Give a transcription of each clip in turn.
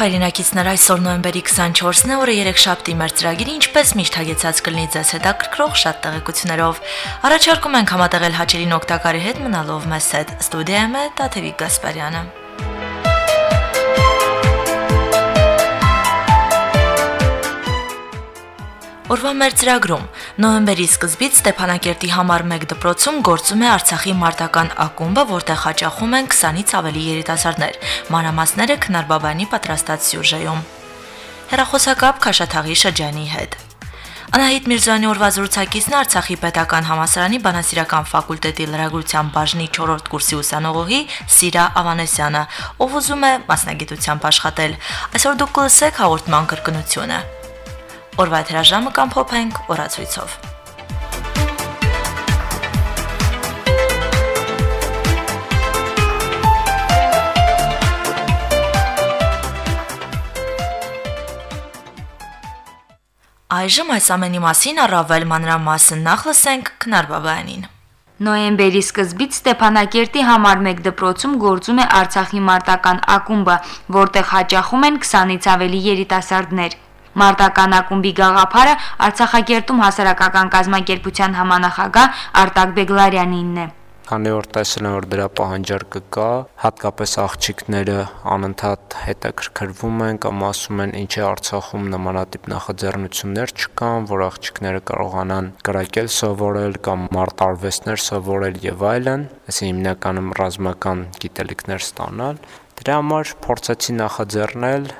հայրենակիցներ այսօր նոյեմբերի 24-ն է, օրը 3 շաբթի մեր ծրագիրը ինչպես միշտ հագեցած կլինի ձեզ հետաքրքրող շատ տեղեկություններով։ Առաջարկում ենք համատեղել հաճելին օգտակարի հետ մնալով մեզ հետ։ Ստուդիայում է Տաթևիկ Գասպարյանը։ Օրվա մեր ծրագրում նոյեմբերի սկզբից Ստեփանակերտի համար 1 դպրոցում գործում է Արցախի մարտական ակումբը, որտեղ հաճախում են 20-ից ավելի երիտասարդներ։ Մանրամասները քնարբաբանի պատրաստած սյուժեում։ Հերախոսակապ Քաշաթաղի շրջանի հետ։ Անահիտ Միրզոյանի օրվա զրուցակիցն Արցախի Պետական Համասարանի Բանասիրական ֆակուլտետի լրագրության բաժնի 4-րդ կուրսի ուսանողի Սիրա Ավանեսյանը, ով ուզում է մասնագիտությամբ աշխատել։ Այսօր դուք կլսեք հաղորդման կրկնությունը։ Օրվա հրաժամը կամ փոփենք օրացույցով։ Այժմ այս ամենի մասին առավել մանրամասն նախ լսենք Քնար Բաբայանին։ Նոյեմբերի սկզբից Ստեփանակերտի համար 1 դպրոցում գործում է Արցախի մարտական ակումբը, որտեղ հաճախում են 20-ից ավելի երիտասարդներ։ Մարտական ակումբի գաղափարը Արցախագերտում հասարակական կազմակերպության համանախագահ Արտակ Բեգլարյանինն է քանի որ տեսել են որ դրա պահանջարկը կա, հատկապես աղջիկները անընդհատ հետաքրքրվում են կամ ասում են ինչ է Արցախում նմանատիպ նախաձեռնություններ չկան, որ աղջիկները կարողանան կրակել սովորել կամ մարտարվեստներ սովորել եւ այլն, այսինքն հիմնականում ռազմական գիտելիքներ ստանալ։ Դրա համար փորձեցի նախաձեռնել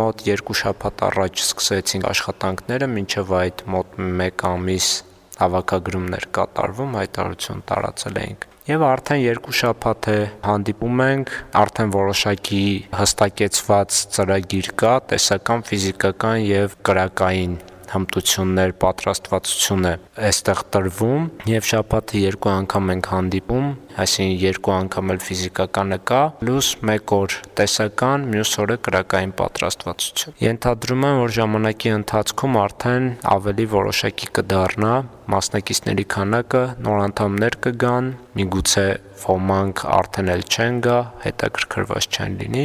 մոտ 2 շաբաթ առաջ սկսեցինք աշխատանքները, մինչև այդ մոտ 1 ամիս հավաքագրումներ կատարվում, հայտարարություն տարածել էինք եւ արդեն երկու շաբաթ է հանդիպում ենք, արդեն որոշակի հստակեցված ծրագիր կա, տեսական, ֆիզիկական եւ կրակային հմտություններ, պատրաստվածություն է այստեղ տրվում եւ շաբաթը երկու անգամ ենք հանդիպում, այսինքն երկու անգամ էլ ֆիզիկականը կա, պլյուս մեկ օր տեսական, մյուս օրը կրակային պատրաստվածություն։ Ենթադրում եմ, որ ժամանակի ընթացքում արդեն ավելի որոշակի կդառնա մասնակիցների քանակը, նոր անդամներ կգան, միգուցե ոմանք արդեն էլ չեն գա, հետաքրքրված չեն լինի,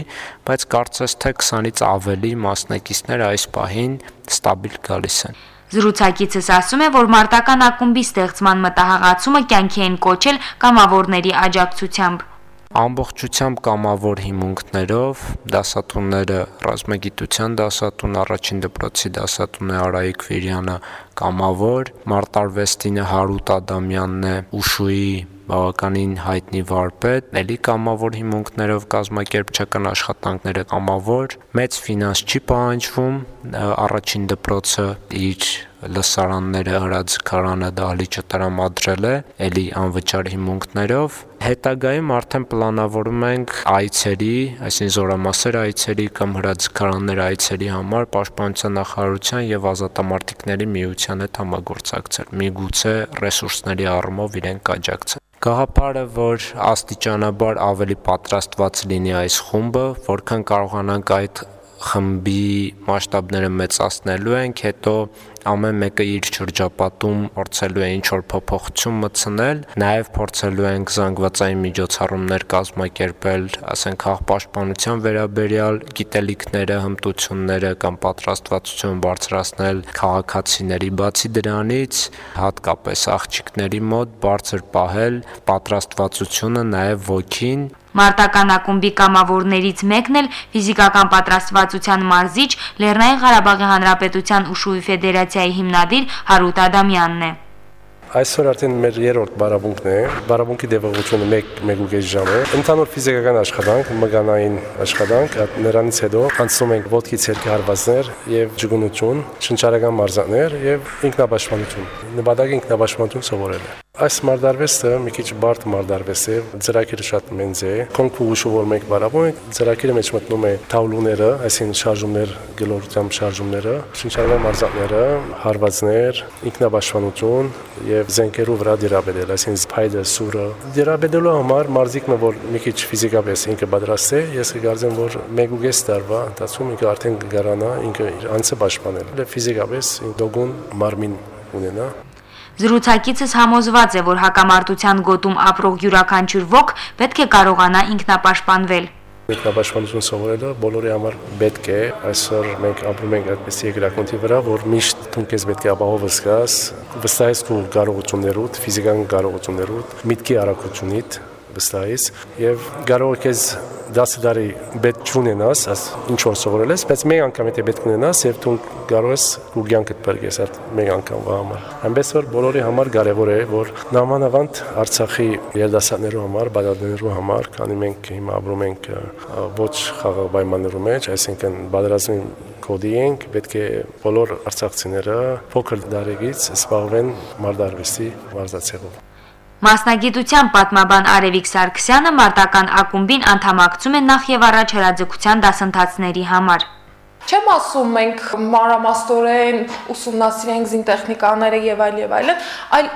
բայց կարծես թե 20-ից ավելի մասնակիցներ այս պահին ստաբիլ գալիս են։ Զրուցակիցս ասում է, որ մարտական ակումբի ստեղծման մտահղացումը կյանքի են կոչել կամավորների աջակցությամբ ամբողջությամբ կամավոր հիմունքներով դասատունները ռազմագիտության դասատուն առաջին դպրոցի դասատուն է Արայիկ Վիրյանը կամավոր մարտարվեստինը Հարութ Ադամյանն է Ուշուի բավականին հայտնի վարպետ, ելի կամավոր հիմունքներով կազմակերպչական աշխատանքները կամավոր, մեծ ֆինանս չի պահանջվում, առաջին դպրոցը իր լսարանները հրաձգարանը դահլիճը տրամադրել է ելի անվճար հիմունքներով հետագայում արդեն պլանավորում ենք այցերի, այսինքն զորամասեր այցերի կամ հրաձգարաններ այցերի համար պաշտպանության նախարարության եւ ազատամարտիկների միության հետ համագործակցել։ Միգուցե ռեսուրսների առումով իրեն կաջակցեն։ Գաղափարը, որ աստիճանաբար ավելի պատրաստված լինի այս խումբը, որքան կարողանանք այդ խմբի մասշտաբները մեծացնելու ենք, հետո ամեն մեկը իր շրջապատում փորձելու է ինչ-որ փոփոխություն մտցնել, նաև փորձելու ենք զանգվածային միջոցառումներ կազմակերպել, ասենք հաղպաշտպանության վերաբերյալ գիտելիքները, հմտությունները կամ պատրաստվածություն բարձրացնել քաղաքացիների, բացի դրանից հատկապես աղջիկների մոտ բարձր պահել պատրաստվածությունը, նաև ոգին Մարտական ակումբի կամավորներից մեկն էլ ֆիզիկական պատրաստվածության մարզիչ Լեռնային Ղարաբաղի Հանրապետության Ուշուի Ֆեդերացիայի հիմնադիր Հարութ Ադամյանն է։ Այսօր արդեն մեր երրորդ բարաբունքն է։ Բարաբունքի դեպողությունը 1-1.5 ժամ է։ Ընդհանուր ֆիզիկական աշխատանք, մգանային աշխատանք, նրանից հետո անցնում ենք ոտքից երկի հարվածներ եւ ջգունություն, շնչարական մարզաններ եւ ինքնաբաշխանություն։ Նպատակը ինքնաբաշխանություն սովորել է։ Այս մարդարվեստը մի քիչ բարդ մարդարվեստ է, ծրագիրը շատ մեծ է։ Կոնկուրս ուշու որ մենք բարապոն ենք, ծրագիրը մեջ մտնում է թավլուները, այսինքն շարժումներ, գլորությամբ շարժումները, շնչարական մարզանները, հարվածներ, ինքնաբաշխանություն եւ զենքերու վրա դիրաբեդել, այսինքն փայդը, սուրը։ Դիրաբեդելու համար մարզիկը որ մի քիչ ֆիզիկապես ինքը պատրաստ է, ես կգարձեմ որ 1.5 տարվա ընթացքում ինքը արդեն կգարանա ինքը իր անձը պաշտպանել։ Ֆիզիկապես դոգուն մարմին ունենա Զրուցակիցս համոզված է, որ հակամարտության գոտում ապրող յուրաքանչյուր ոք պետք է կարողանա ինքնապաշտպանվել։ Ինքնապաշտպանություն սովորելը բոլորի համար պետք է։ Այսօր մենք ապրում ենք այդպիսի երկրակոնթի վրա, որ միշտ դու քեզ պետք է ապահով զգաս, վստահես քո կարողություններուդ, ֆիզիկական կարողություններուդ, միտքի արագությունիդ, վստահես եւ կարող ես 10 տարի պետք չունենաս, աս ինչ որ սովորել ես, բայց մեկ անգամ եթե պետք ունենաս եւ դու կարող ես ու ցանկդ բերես այդ մեկ անգամվա համար։ Այնպես որ բոլորի համար կարեւոր է, որ նամանավանդ Արցախի երդասաններու համար, բادرներու համար, քանի մենք հիմա ապրում ենք ոչ խաղաղ պայմաններում մեջ, այսինքն բادرազմի կոդի ենք, պետք է բոլոր արցախցիները փոքր դարերից զբաղվեն մարդարվեստի մարզացեղով։ Մասնագիտության պատմաբան Արևիկ Սարգսյանը մարտական ակումբին անդամակցում է նախ եւ առաջ հրաձգության դասընթացների համար։ Չեմ ասում մենք մանրամասնորեն ուսումնասիրենք զինտեխնիկաները եւ այլ եւ այլն, այլ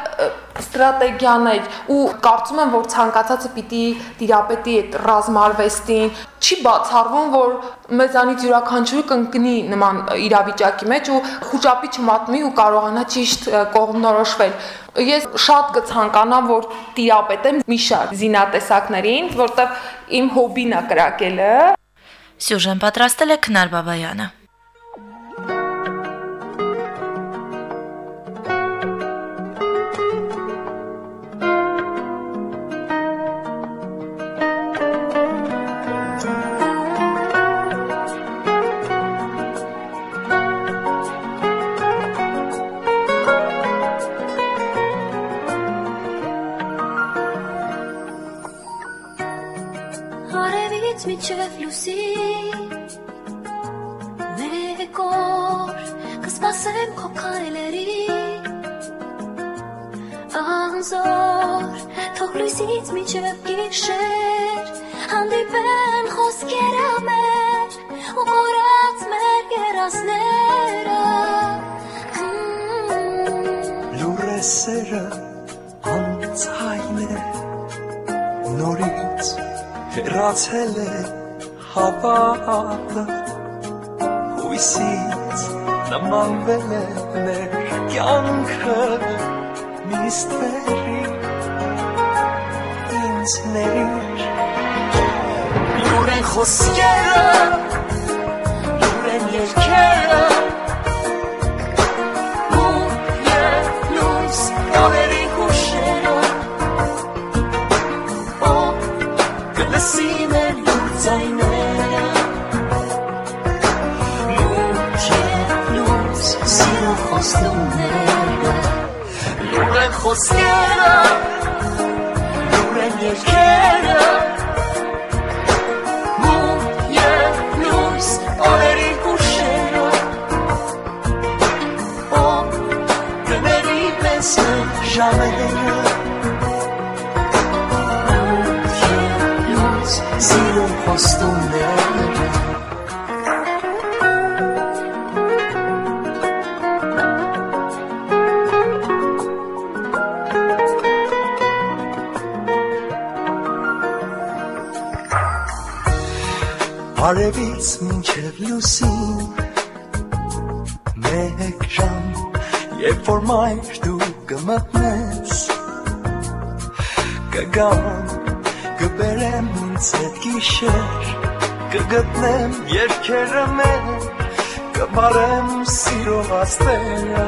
ստրատեգիաներ ու կարծում եմ որ ցանկացածը պիտի դիրապետի այդ ռազմարվեստին չի բացառվում որ մեզանից յուրաքանչյուրը կընկնի նման իրավիճակի մեջ ու խոճապի չմատնի ու կարողանա ճիշտ կողմնորոշվել ես շատ կցանկանամ որ տիրապետեմ մի շարք զինատեսակներին որտեղ իմ հոբին է կրակելը Սյուժեն պատրաստել է Քնար Բաբայանը։ Արևից միջև լուսի Մեկ օր կսպասեմ քո քայլերի Անզոր թող լույսից միջև գիշեր Հանդիպեն խոսքերը մեր ու կորած մեր երասները Լուրեսերը անցայն է նորից հեռացել է հավատը հույսից նմանվել է մեր կյանքը միստերի ինձ ներ լուր են խոսքերը լուր են երկերը ու և լույս նորերի խոստումները լուր են խոսքերը լուր են երկերը մութ և լույս օրերի հուշերը օ կների պես ժամերը մութ և լույս սիրում խոստումները Արևից մինչև լուսին Մեկ ժամ Երբ որ մայր դու կմտնես Կգամ Կբերեմ ինձ հետ գիշեր Կգտնեմ երկերը մեր Կբարեմ սիրո աստերը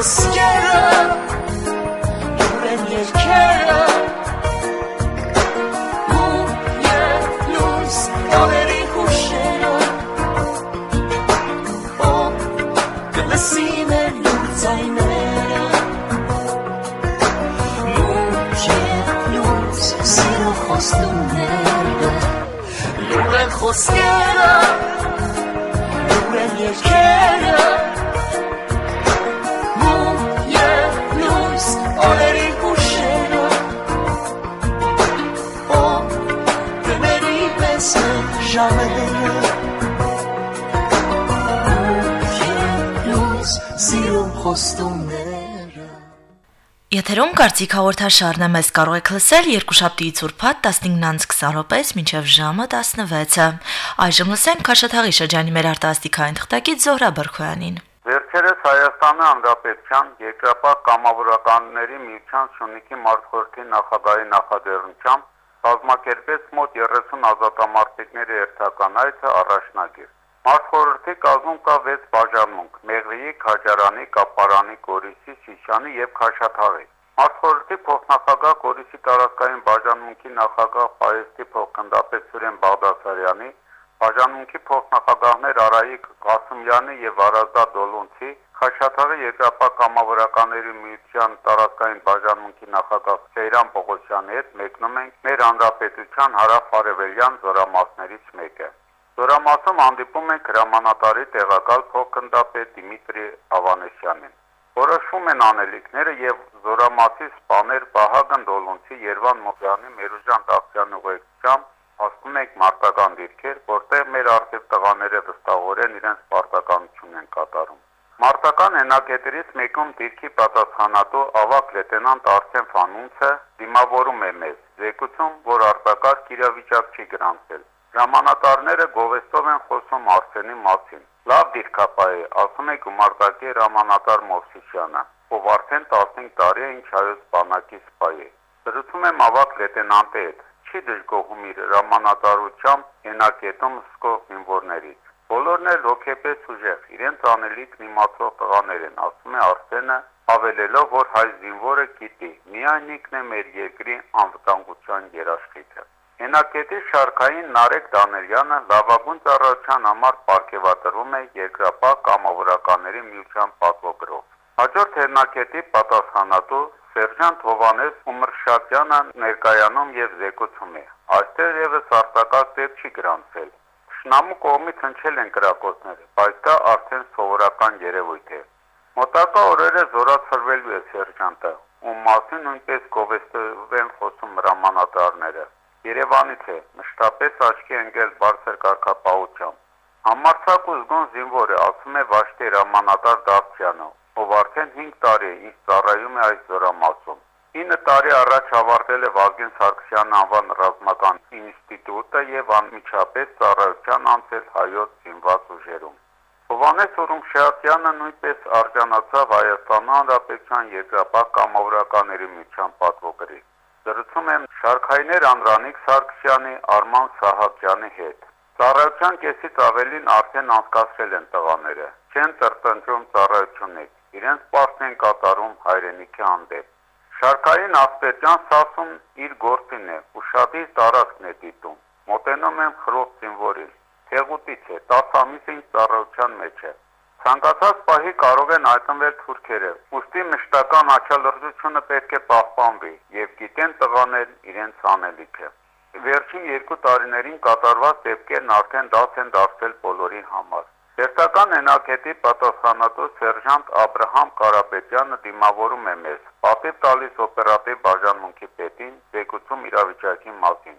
Լուր խոստումները Եթերում կարծիք հաղորդաշարն է մեզ կարող եք լսել երկուշաբթիից ուրբաթ 15-ից 20 րոպեից մինչև ժամը 16-ը։ Այժմ լսենք Քաշաթաղի շրջանի մեր արտասթիկային թղթակից Զոհրա Բրխոյանին։ Վերջերս Հայաստանի Հանրապետության երկրապահ կամավորականների միության Շունիկի մարտխորհրդի նախագահի նախաձեռնությամբ կազմակերպեց մոտ 30 ազատամարտիկների երթական այցը առաջնագիր։ Մարտխորհրդի կազմում կա 6 բաժանմունք՝ Մեղրիի, Քաջարանի, Կապարանի, Գորիսի, Շիշանի եւ Քաշաթաղի։ Մարտխորհրդի փոխնախագահ Գորիսի տարածքային բաժանմունքի նախագահ Պայեստի փոխգնդապետ Սուրեն Բաղդասարյանի, բաժանմունքի փոխնախագահներ Արայիկ Qasımյանի եւ Արազդա Դոլունցի, Խաշաթաղի երկրապահ կամավորականների միության տարածքային բաժանմունքի նախագահ Սեյրան Պողոսյանի հետ մեկնում ենք մեր հանրապետության հարավ-արևելյան զորամասներից մեկը։ Զորամասում հանդիպում ենք հրամանատարի տեղակալ փոխգնդապետ Դիմիտրի Ավանեսյանին։ Որոշվում են անելիքները եւ զորամասի սպաներ Վահագն Դոլունցի, Երվան Մոհյանի, Մերուժան Դավթյանի ուղեկցությամբ հասնում ենք մարտական դիրքեր, որտեղ մեր արդյոք տղաները վստահորեն իրենց պարտականությունն են կատարում։ Մարտական հենակետերից մեկում դիրքի պատասխանատու ավակ լեյտենանտ Արսեն Ֆանունցը դիմավորում է մեզ, զեկուցում, որ արտակարգ իրավիճակ չի գրանցել։ Ժամանատարները գովեստով են խոսում Արսենի մասին։ Լավ դիրքապահ է, ասում է գումարտակի Ռամանատար Մովսիսյանը, ով արդեն 15 տարի է ինչ հայոց բանակի սպայ է։ Զրուցում եմ ավակ լեյտենանտի հետ։ Չի դժգոհում իր Ռամանատարությամբ հենակետում սկող զինվորներից։ Բոլորն էլ հոգեպես ուժեղ, իրենց անելիքն իմացող տղաներ են, ասում է Արսենը, ավելելով, որ հայ զինվորը գիտի, միայն ինքն է մեր երկրի անվտանգության երաշխիքը։ Հենակետի շարքային Նարեկ Դանելյանը լավագույն ծառայության համար ապարգևատրվում է երկրապահ կամավորականների միության պատվոգրով։ Հաջորդ հենակետի պատասխանատու Սերժանտ Հովանես Ումրշատյանը ներկայանում եւ զեկուցում է. այստեղ եւս արտակարգ դեպք չի գրանցել։ Շնամու կողմից հնչել են կրակոցներ, բայց դա արդեն սովորական երևույթ է։ Մոտակա օրերը զորացրվելու է սերժանտը, ում մասին նույնպես գովեստով են խոսում հրամանատարները։ Երևանից է, մշտապես աչքի ընկել բարձր կարգապահությամբ։ Համարցակ ու զգոն զինվոր է, ասում է Վաշտի Ռամանատար Դավթյանը, ով արդեն 5 տարի է ինչ ծառայում է այս զորամասում։ 9 տարի առաջ ավարտել է Վազգեն Սարգսյան անվան ռազմական ինստիտուտը եւ անմիջապես ծառայության անցել հայոց զինված ուժերում։ Հովանես Ուրումշյանը նույնպես արժանացավ Հայաստան Հանրապետության երկրապահ կամավորականների միության պատվոգրի։ Զրուցում եմ Շարքայներ Անդրանիկ Սարգսյանի, Արման Սահակյանի հետ։ Ծառայության կեսից ավելին արդեն անցկացրել են տղաները։ Չեն տրտնջում ծառայությունից։ Իրենց պարտն են կատարում հայրենիքի հանդեպ։ Շարքային Ասպետյան սասում իր գործին է, ուշադիր տարածքն է դիտում։ Մոտենում եմ խրոց զինվորին։ Թեղուտից է, 10 ամիս ինչ ծառայության մեջ է։ Ցանկացած պահի կարող են հայտնվել թուրքերը։ Ոստի մշտական աչալրջությունը պետք է պահպանվի եւ գիտեն տղաներ իրենց անելիքը։ Վերջին երկու տարիներին կատարված դեպքերն արդեն դաս են դարձել բոլորի համար։ Դերտական հենակետի պատասխանատու սերժանտ Աբրահամ Կարապետյանը դիմավորում է մեզ, պատիվ տալիս օպերատիվ բաժանմունքի պետին, զեկուցում իրավիճակի մասին։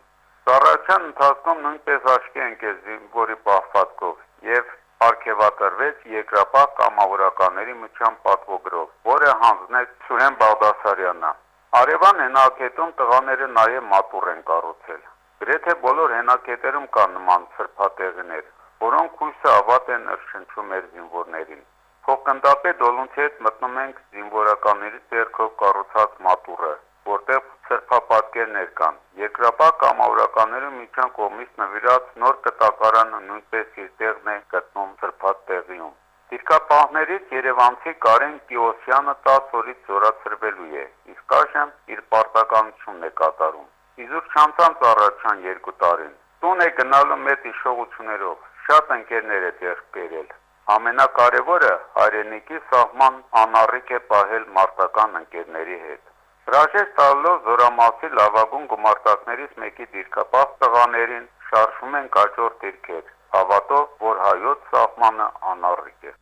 Ծառայության ընթացքում նույնպես աչքի ընկել զինվորի պահվածքով եւ արգևատրվեց երկրապահ կամավորականների միջան պատվոգրով, որը հանձնեց Սուրեն Բաղդասարյանը։ Արևան հենակետում տղաները նաև մատուռ են կառուցել։ Գրեթե բոլոր հենակետերում կան նման սրբատեղիներ, որոնք հույսը ավատ են ըրշնչում մեր զինվորներին։ Փոխկնդապե դոլունցի հետ մտնում ենք զինվորականների ձեռքով կառուցած մատուռը, որտեղ սրբապատկերներ կան։ Երկրապահ կամավորականների միջան կողմից նվիրած նոր կտակարանը նույնպես իր տեղն է գտնում սրբատ տեղիում։ Դիրքապահներից Երևանցի Կարեն Կիոսյանը 10 օրից զորացրվելու է, իսկ այժմ իր պարտականությունն է կատարում։ Իզուր չանցան ծառայության 2 տարին։ Տուն է գնալու մեծ իշխողություններով, շատ ընկերներ է ձեռք բերել։ Ամենակարևորը հայրենիքի սահման անառիկ է պահել մարտական ընկերների հետ։ Հրաժեշտ տալով զորամասի լավագույն գումարտակներից մեկի դիրքապահ տղաներին շարժում են կաջոր դիրքեր, հավատով, որ հայոց սահմանը անառիկ է։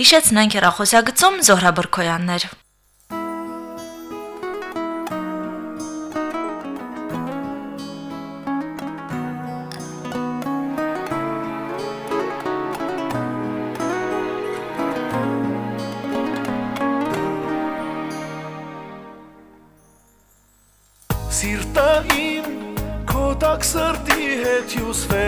Հիշեցնենք հեռախոսագծում Զոհրա Բրքոյաններ։ հետ հյուսվել է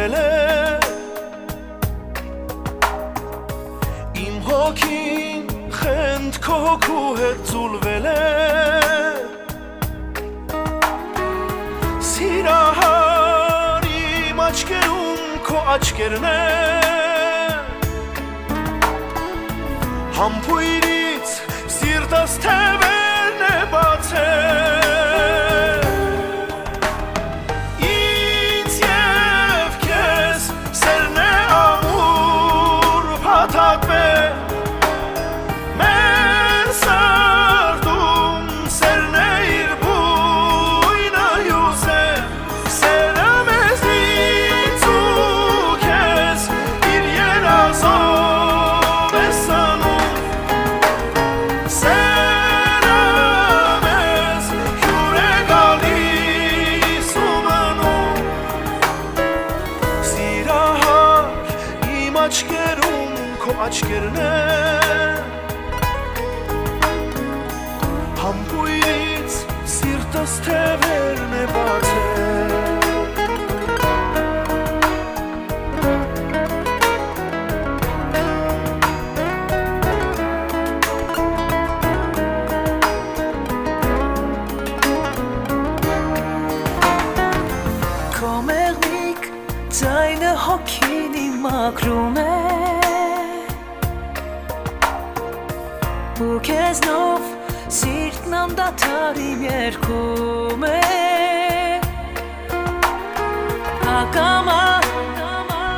Ակամա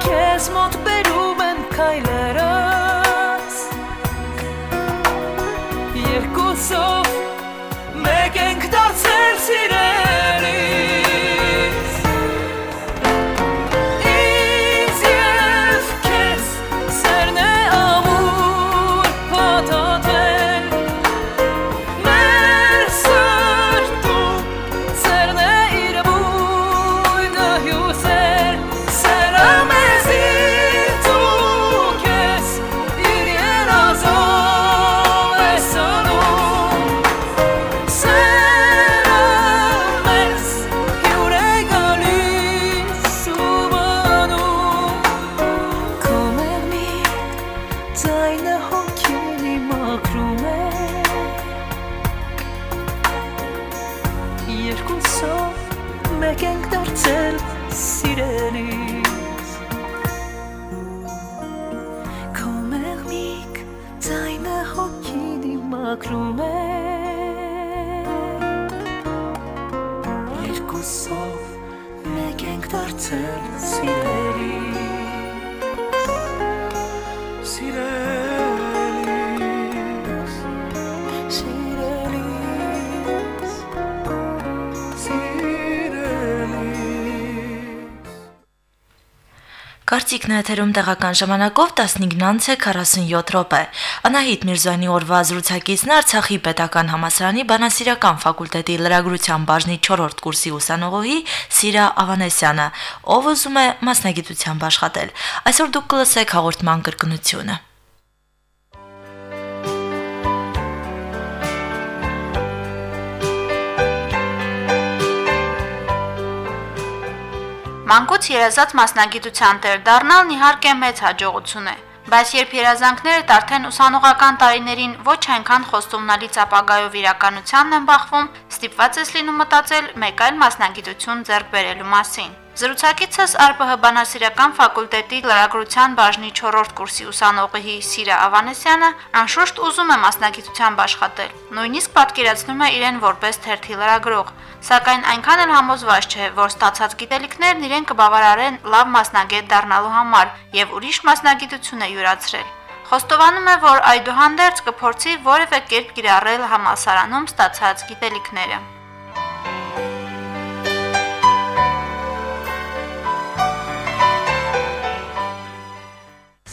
քեզ մոտ բերում են քայլերս Կարծիքն է եթերում տեղական ժամանակով 15:47 րոպե։ Անահիտ Միրզոյանի օրվա զրուցակիցն Արցախի Պետական համալսարանի Բանասիրական ֆակուլտետի լրագրության բաժնի 4-րդ կուրսի ուսանողուհի Սիրա Ավանեսյանը, ով ուզում է մասնագիտությամբ աշխատել։ Այսօր դուք կլսեք հաղորդման կրկնությունը։ Մանկուց երազած մասնագիտության տեր դառնալն իհարկե մեծ հաջողություն է, բայց երբ երազանքներդ արդեն ուսանողական տարիներին ոչ այնքան խոստումնալից ապագայով իրականությանն են բախվում, ստիպված ես լինում մտածել մեկ այլ մասնագիտություն ձեռք բերելու մասին։ Զրուցակիցս ԱՌՊՀ բանասիրական ֆակուլտետի լրագրության բաժնի 4-րդ կուրսի ուսանողի Սիրա Ավանեսյանը անշուշտ ուզում է մասնագիտությամբ աշխատել։ Նույնիսկ պատկերացնում է իրեն որպես թերթի լրագրող, սակայն այնքան էլ համոզված չէ, որ ստացած գիտելիքներն իրեն կբավարարեն լավ մասնագետ դառնալու համար եւ ուրիշ մասնագիտություն է յուրացրել։ Խոստովանում է, որ այդուհանդերձ կփորձի որևէ կերպ կիրառել համալսարանում ստացած գիտելիքները։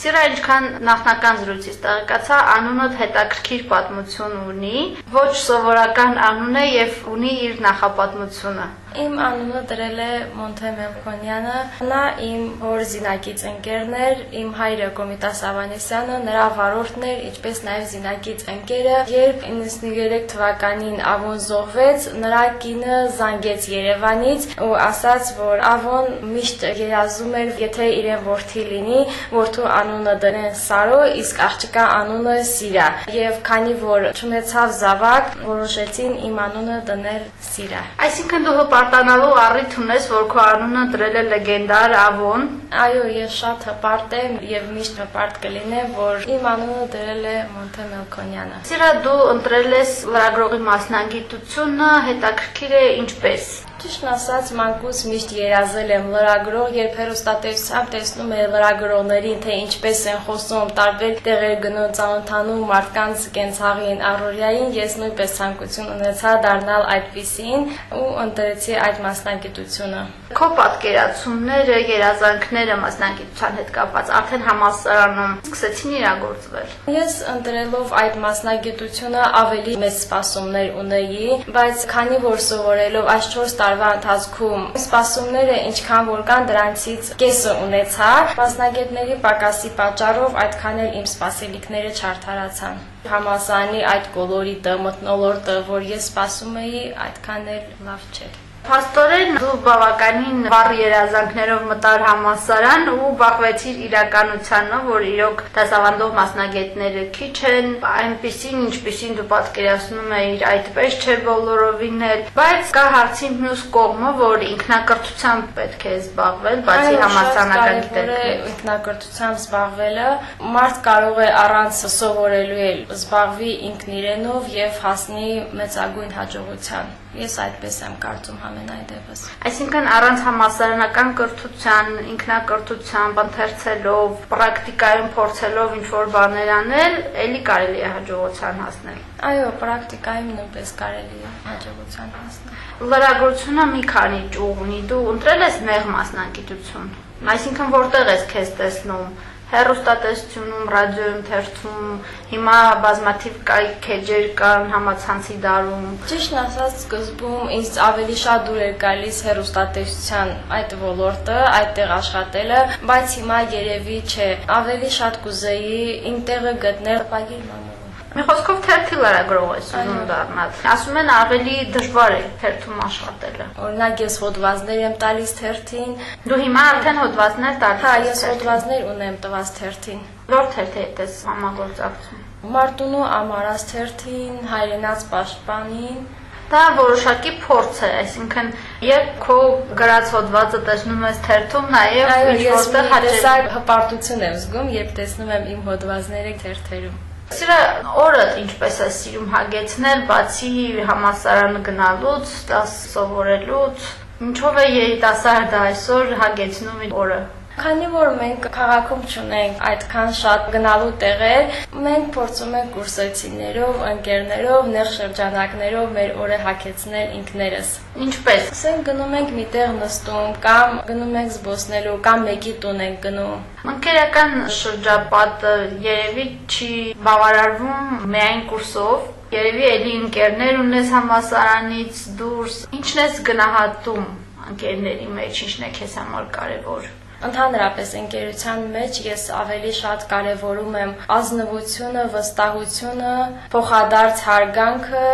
Սիրա ինչքան նախնական զրույցից տեղեկացա, անունդ հետաքրքիր պատմություն ունի, ոչ սովորական անուն է եւ ունի իր նախապատմությունը։ Իմ անունը դրել է Մոնթե Մելքոնյանը։ Նա իմ հոր զինակից ընկերն էր, իմ հայրը Կոմիտաս Ավանեսյանը, նրա վարորդն էր, ինչպես նաև զինակից ընկերը։ Երբ 93 թվականին Ավոն զոհվեց, նրա կինը զանգեց Երևանից ու ասաց, որ Ավոն միշտ երազում էր, եթե իրեն որդի լինի, որդու անունը դնեն Սարո, իսկ աղջկա անունը Սիրա։ Եվ քանի որ չունեցավ զավակ, որոշեցին իմ անունը դնել Սիրա։ Այսինքն դու հպարտանալու առիթ ունես, որ քո անունը դրել է լեգենդար Ավոն։ Այո, ես շատ հպարտ եմ եւ միշտ հպարտ կլինեմ, որ իմ անունը դրել է Մոնթե Մելքոնյանը։ Սիրա դու ընտրել ես լրագրողի մասնագիտությունը, հետաքրքիր է ինչպես։ Ճիշտն ասած, մանկուց միշտ երազել եմ լրագրող, երբ հերոստատեսությամբ տեսնում եմ լրագրողներին, թե ինչպես են խոսում, տարբեր տեղեր գնում, ծանոթանում մարդկանց կենցաղին, առօրյային, ես նույնպես ցանկություն ունեցա դառնալ այդպիսին ու ընտրեցի այդ մասնագիտությունը։ Քո պատկերացումները, երազանքները մասնագիտության հետ կապված արդեն համասարանում սկսեցին իրագործվել։ Ես ընտրելով այդ մասնագիտությունը ավելի մեծ սպասումներ ունեի, բայց քանի որ սովորելով այս 4 տարվա ընթացքում սպասումները ինչքան որ կան դրանցից կեսը ունեցա, մասնագետների պակասի պատճառով այդքան էլ իմ սպասելիքները չարթարացան համասանի այդ կոլորիտը, մտնոլորտը, որ ես սպասում էի, այդքան էլ լավ չէր։ Փաստորեն դու բավականին վառ երազանքներով մտար համասարան ու բախվեցիր իրականությանով, որ իրոք դասավանդող մասնագետները քիչ են, այնպեսին, ինչպեսին դու պատկերացնում էիր, այդպես չէ բոլորովին էլ, բայց կա հարցի մյուս կողմը, որ ինքնակրթությամբ պետք է զբաղվել, բացի համասարանական գիտելիքներից։ Ինքնակրթությամբ զբաղվելը մարդ կարող է առանց սովորելու էլ զբաղվի ինքն իրենով եւ հասնի մեծագույն հաջողության։ Ես այդպես եմ կարծում ամենայդևս։ Այսինքն առանց համասարանական կրթության, ինքնակրթությամբ, ընթերցելով, պրակտիկայում փորձելով ինչ-որ բաներ անել, ելի կարելի է հաջողության հասնել։ Այո, պրակտիկայում նույնպես կարելի է հաջողության հասնել։ Լրագրությունը մի քանի ճյուղ ունի։ Դու ընտրել ես նեղ մասնագիտություն։ Այսինքն որտեղ ես քեզ տեսնում հերոստատեսությունում, ռադիոյում, թերթում, հիմա բազմաթիվ կայքեջեր կան համացանցի դարում։ Ճիշտն ասած, սկզբում ինձ ավելի շատ դուր էր գալիս հերոստատեսության այդ ոլորտը, այդտեղ աշխատելը, բայց հիմա երևի չէ, ավելի շատ կուզեի իմ տեղը գտնել մամու։ Մի խոսքով թերթի լրագրող ես ուզում դառնալ։ Ասում են ավելի դժվար է թերթում աշխատելը։ Օրինակ ես հոդվածներ եմ տալիս թերթին։ Դու հիմա արդեն հոդվածներ տալիս Հա, ես հոդվածներ ունեմ տված թերթին։ Որ թերթի հետ ես համագործակցում։ Մարտունու ամարած թերթին, հայրենաց պաշտպանին, Դա որոշակի փորձ է, այսինքն երբ քո գրած հոդվածը տեսնում ես թերթում, նաև ինչ որտեղ հաջող հպարտություն եմ զգում, երբ տեսնում եմ իմ հոդվածները թերթերում։ Սրա օրը ինչպես է սիրում հագեցնել, բացի համասարան գնալուց, դաս սովորելուց, ինչով է երիտասարդը այսօր հագեցնում օրը։ Քանի որ մենք քաղաքում չունենք այդքան շատ գնալու տեղեր, մենք փորձում ենք կուրսեցիներով, ընկերներով, նեղ շրջանակներով մեր օրը հագեցնել ինքներս։ Ինչպես։ Ասենք գնում ենք միտեղ նստում, կամ գնում ենք զբոսնելու, կամ մեկի տուն ենք գնում։ Ընկերական շրջապատը երևի չի բավարարվում միայն կուրսով, երևի էլի ընկերներ ունես համասարանից դուրս։ Ինչն ես գնահատում ընկերների մեջ, ինչն է քեզ համար կարևոր։ Ընդհանրապես ընկերության մեջ ես ավելի շատ կարևորում եմ ազնվությունը, վստահությունը, փոխադարձ հարգանքը,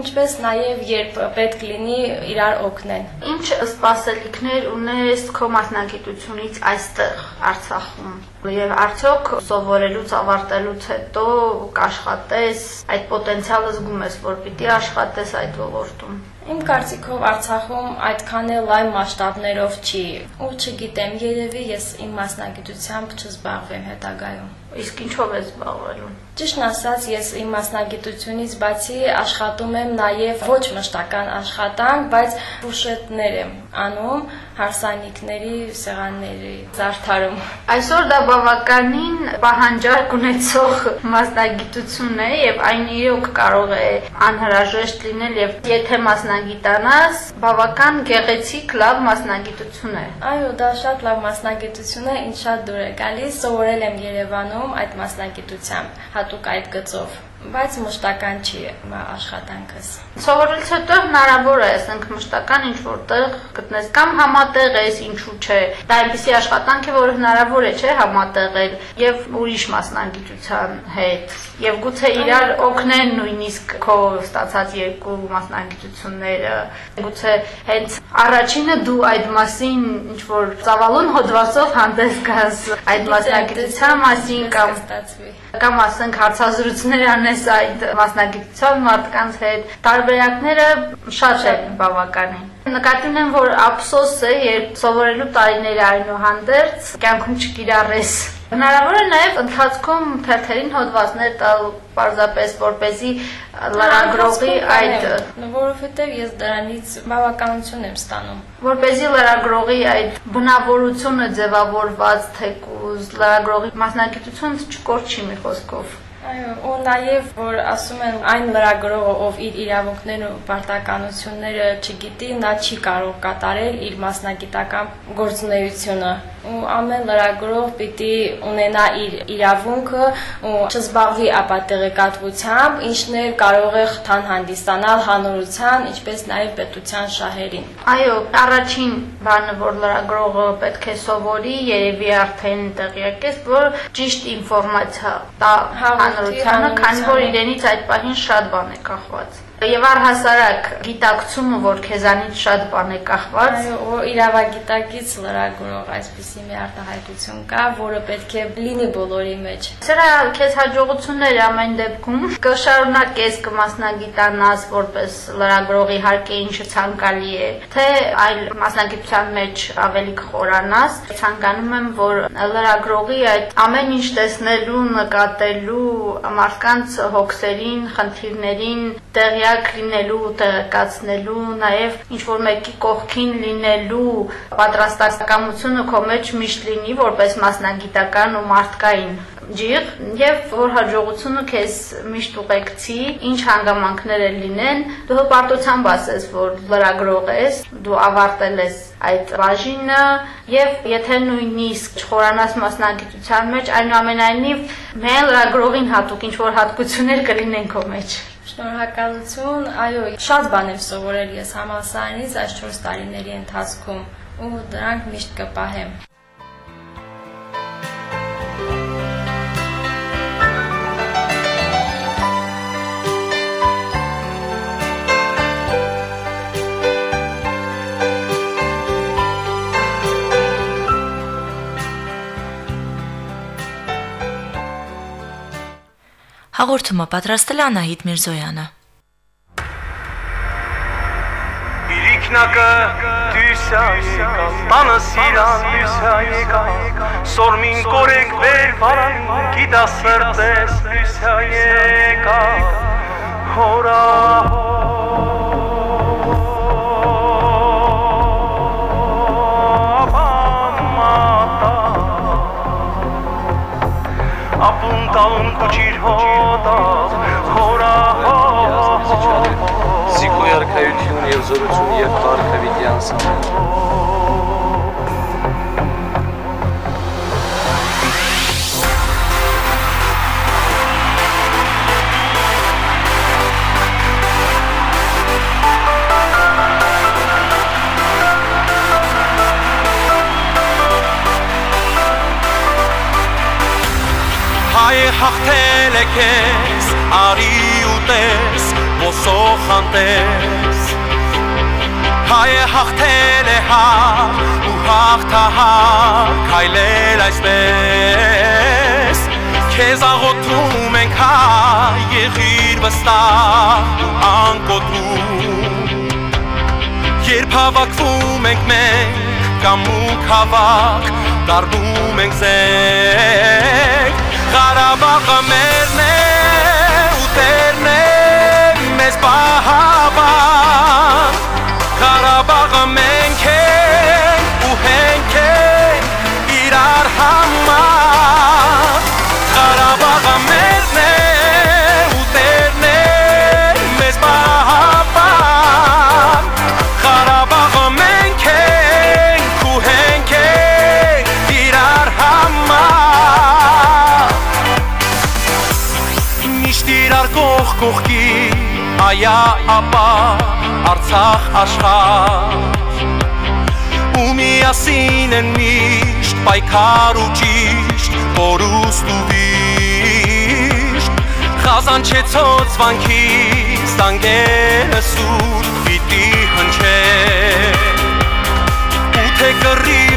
ինչպես նաև երբ պետք լինի իրար օգնեն։ Ինչ սպասելիքներ ունես քո մասնագիտությունից այստեղ Արցախում։ Եվ արդյոք սովորելուց ավարտելուց հետո կաշխատես, այդ պոտենցիալը զգում ես, որ պիտի աշխատես այդ ոլորտում։ Իմ կարծիքով Արցախում այդքան էլ լայն մասշտաբներով չի, ու չգիտեմ, երևի ես իմ մասնագիտությամբ չզբաղվեմ հետագայում։ Իսկ ինչով ես զբաղվելու։ Ճիշտն ասած, ես իմ մասնագիտությունից բացի աշխատում եմ նաև ոչ մշտական աշխատանք, բայց բուշետներ եմ անում հարսանիքների, սեղանների զարդարում։ Այսօր դա բավականին պահանջարկ ունեցող մասնագիտություն է եւ այն իրոք կարող է անհրաժեշտ լինել եւ եթե մասնագիտանաս, բավական գեղեցիկ լավ մասնագիտություն է։ Այո, դա շատ լավ մասնագիտություն է, ինձ շատ դուր է գալիս, սովորել եմ Երևանում այդ մասնագիտությամբ, հատուկ այդ գծով։ բայց մշտական չի աշխատանքս։ Սովորելուց հետո հնարավոր է, ասենք մշտական ինչ որտեղ գտնես կամ համատեղ ես, ինչու՞ չէ։ Դա այնպեսի աշխատանք է, որը հնարավոր է, չէ, համատեղել եւ ուրիշ մասնագիտության հետ։ Եվ գուցե իրար օգնեն նույնիսկ քո ստացած երկու մասնագիտությունները։ Գուցե հենց առաջինը դու այդ մասին ինչ որ ծավալուն հոդվածով հանդես գաս այդ մասնագիտության մասին կամ ստացվի կամ ասենք հարցազրույցներ անես այդ մասնագիտության մարդկանց հետ տարբերակները շատ են բավականին Նկատի ունեմ, որ ափսոս է, երբ սովորելու տարիները այնուհանդերձ կյանքում չկիրառես Հնարավոր է նաև ընթացքում թերթերին հոդվածներ տալ պարզապես որպեսի լրագրողի այդ որովհետև ես դրանից բավականություն եմ ստանում որպեսի լրագրողի այդ բնավորությունը ձևավորված թեկուզ լրագրողի մասնակցությունը չկորչի մի խոսքով Այո, ու նաև որ ասում են այն լրագրողը, ով իր իրավունքներն ու պարտականությունները չգիտի, նա չի կարող կատարել իր մասնագիտական գործունեությունը ու ամեն լրագրող պիտի ունենա իր իրավունքը ու չզբաղվի ապատեղեկատվությամբ, ինչն էլ կարող է խթան հանդիսանալ հանրության, ինչպես նաև պետության շահերին։ Այո, առաջին բանը, որ լրագրողը պետք է սովորի, երևի արդեն տեղյակ ես, որ ճիշտ ինֆորմացիա տա հանրությանը, քանի որ իրենից այդ պահին շատ բան է կախված եւ առհասարակ գիտակցումը, որ քեզանից շատ բան է կախված։ Այո, իրավագիտակից լրագրող այսպիսի մի արտահայտություն կա, որը պետք է լինի բոլորի մեջ։ Սրա քեզ հաջողություններ ամեն դեպքում կշարունակես կմասնագիտանաս որպես լրագրողի հարկե ինչը ցանկալի է, թե այլ մասնագիտության մեջ ավելի կխորանաս։ Ցանկանում եմ, որ լրագրողի այդ ամեն ինչ տեսնելու, նկատելու մարդկանց հոգսերին, խնդիրներին տեղյակ տեղյակ լինելու, տեղեկացնելու, նաև ինչ որ մեկի կողքին լինելու պատրաստակամությունը քո մեջ միշտ լինի որպես մասնագիտական ու մարդկային ջիղ եւ որ հաջողությունը քեզ միշտ ուղեկցի, ինչ հանգամանքներ են լինեն, դու հպարտությամբ ասես, որ լրագրող ես, դու ավարտել ես այդ բաժինը եւ եթե նույնիսկ չխորանաս մասնագիտության մեջ, այնուամենայնիվ մեր լրագրողին հատուկ ինչ որ հատկություններ կլինեն քո մեջ։ Շնորհակալություն։ Այո, շատ բան եմ սովորել ես համալսարանից այս 4 տարիների ընթացքում ու դրանք միշտ կպահեմ։ Հաղորդումը պատրաստել է Անահիտ Միրզոյանը։ Իրիկնակը դյուսայեկա, տանը սիրան դյուսայեկա, սորմին կորեք վեր վարան, գիտա սրտես դյուսայեկա, հորա անկոտրում Երբ հավաքվում ենք մենք կամ ու հավաք դառնում ենք զենք Ղարաբաղը մերն է ու տերն է մեզ պահաբան հայա ապա Արցախ աշխարհ ու միասին են միշտ պայքար ու ճիշտ կորուստ ու վիշտ խազանչեցոց վանքից տանգերը սուր պիտի հնչե ու թե կռիվ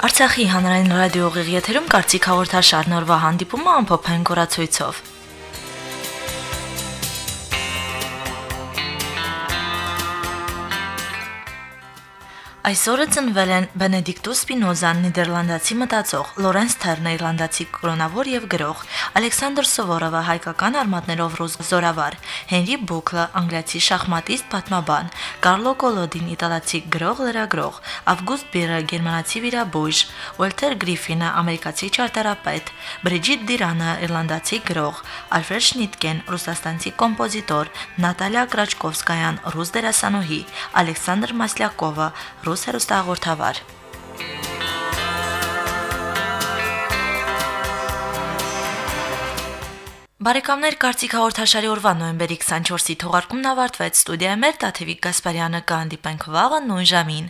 Արցախի հանրային ռադիոյի եթերում կարծիք հաղորդաշարն օրվա հանդիպումը ամփոփեն կորացույցով։ Այսօրը ծնվել են Բենեդիկտուս Սպինոզան, նիդերլանդացի մտածող, Լորենս Թերնը, իռլանդացի կրոնավոր եւ գրող, Ալեքսանդր Սովորովը, հայկական արմատներով ռուս զորավար, Հենրի Բուկլը, անգլիացի շախմատիստ, պատմաբան, Կարլո Կոլոդին, իտալացի գրող, լրագրող, Ավգուստ Բիրը, գերմանացի վիրաբույժ, Ուոլթեր Գրիֆինը, ամերիկացի ճարտարապետ, Բրիջիտ Դիրանը, իռլանդացի գրող, Ալֆրեդ Շնիտկեն, ռուսաստանցի կոմպոզիտոր, Նատալիա Կրաչկովսկայան, ռուս դերասանուհի, Ալեքսանդր Մասլյակովը, ռուս հեռուստաաղորդավար։ Բարեկամներ կարծիք հաղորդաշարի օրվա նոյեմբերի 24-ի թողարկումն ավարտվեց։ Ստուդիայում էր Տաթևիկ Գասպարյանը կհանդիպենք վաղը նույն ժամին։